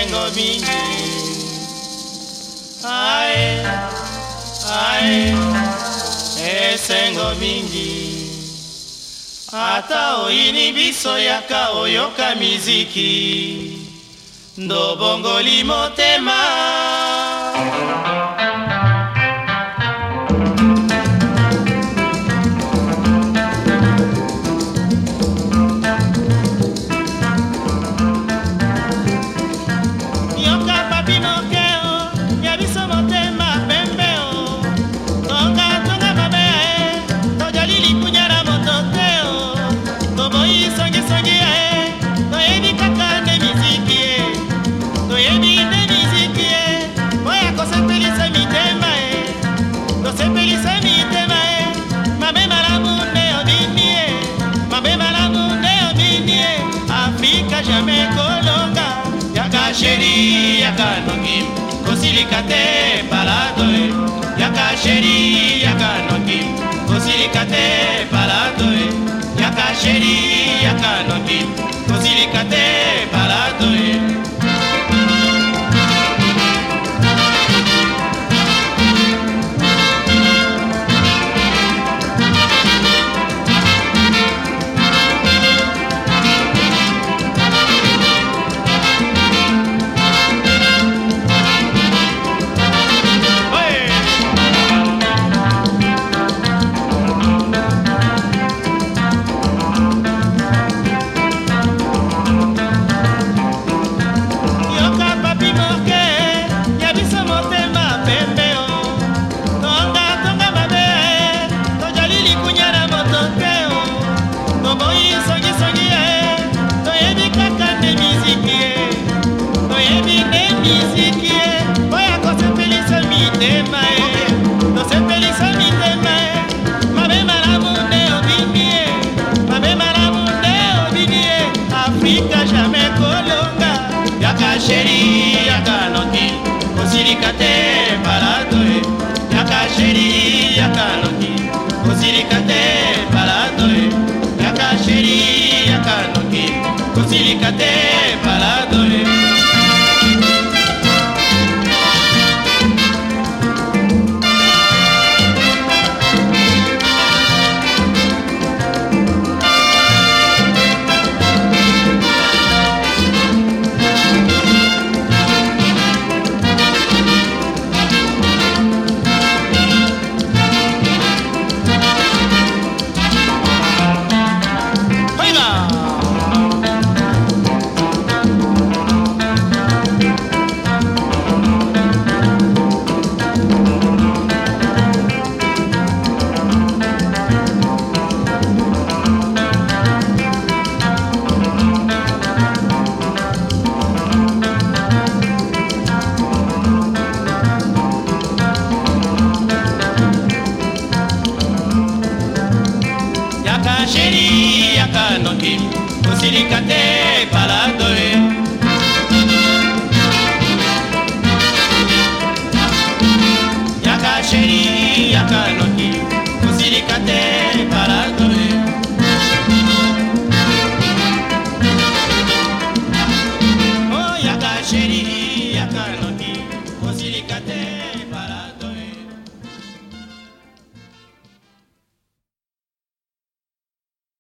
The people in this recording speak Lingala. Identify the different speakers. Speaker 1: bosengo mingi ae ae esengo mingi ata oyini
Speaker 2: biso yaka oyoka miziki ndobongoli motema
Speaker 1: jamai kolonga yaka sheri
Speaker 2: yaka noki kosilika te palato e. yaka sheri yaka noki kosilika te palato e. yaka sheri yaka noki kosilika te palato e. balato ye yaka sheri yaka noki kosilika te balato ye yaka sheri yaka noki kosilika te osili osili kate pala